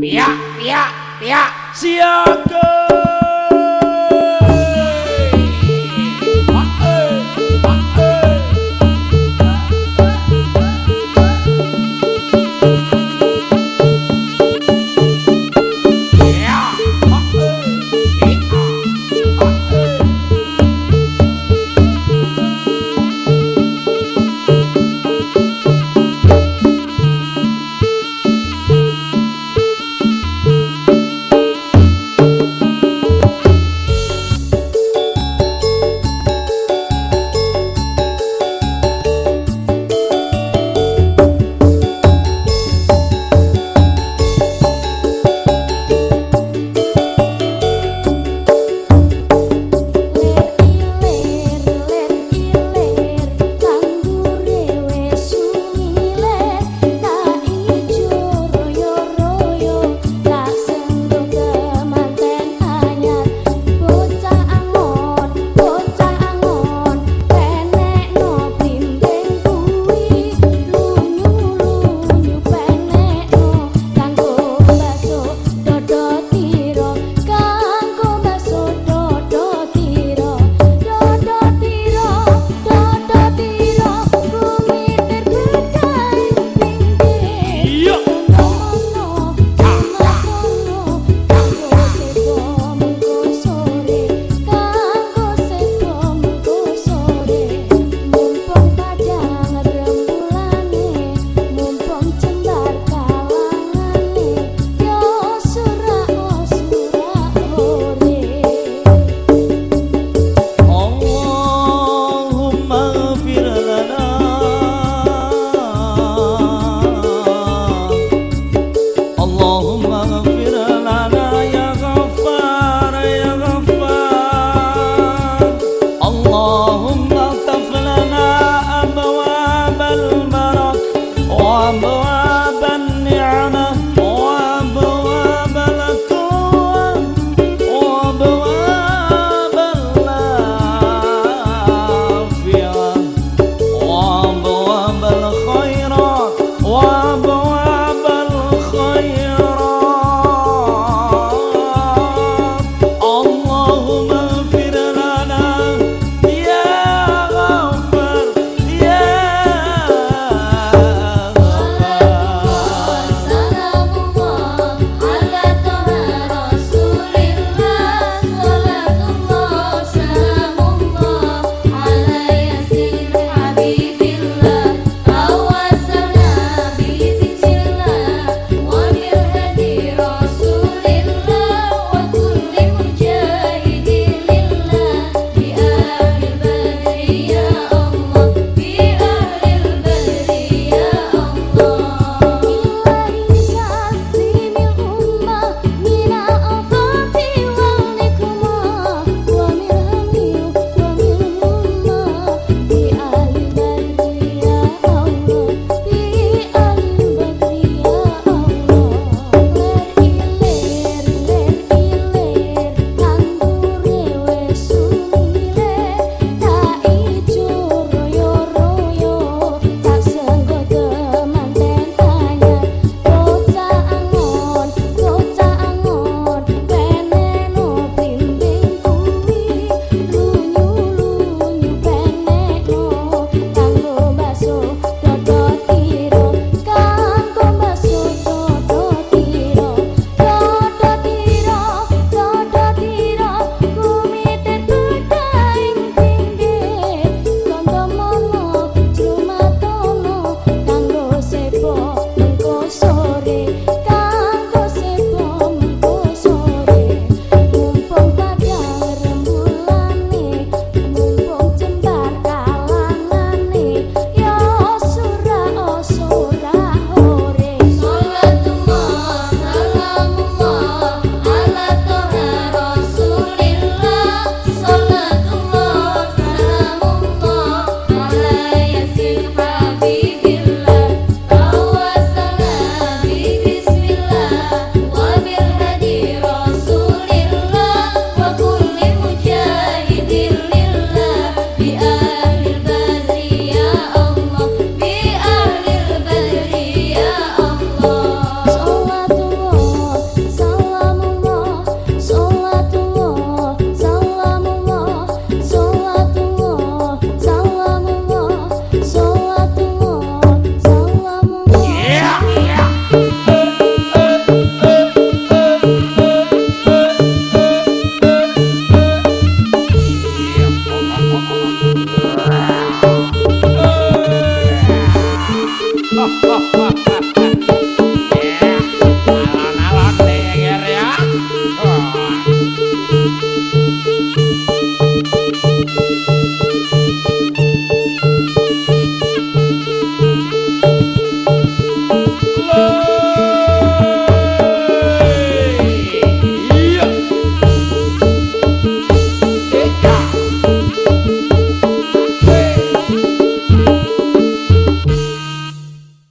Pia, pia, pia, siaga.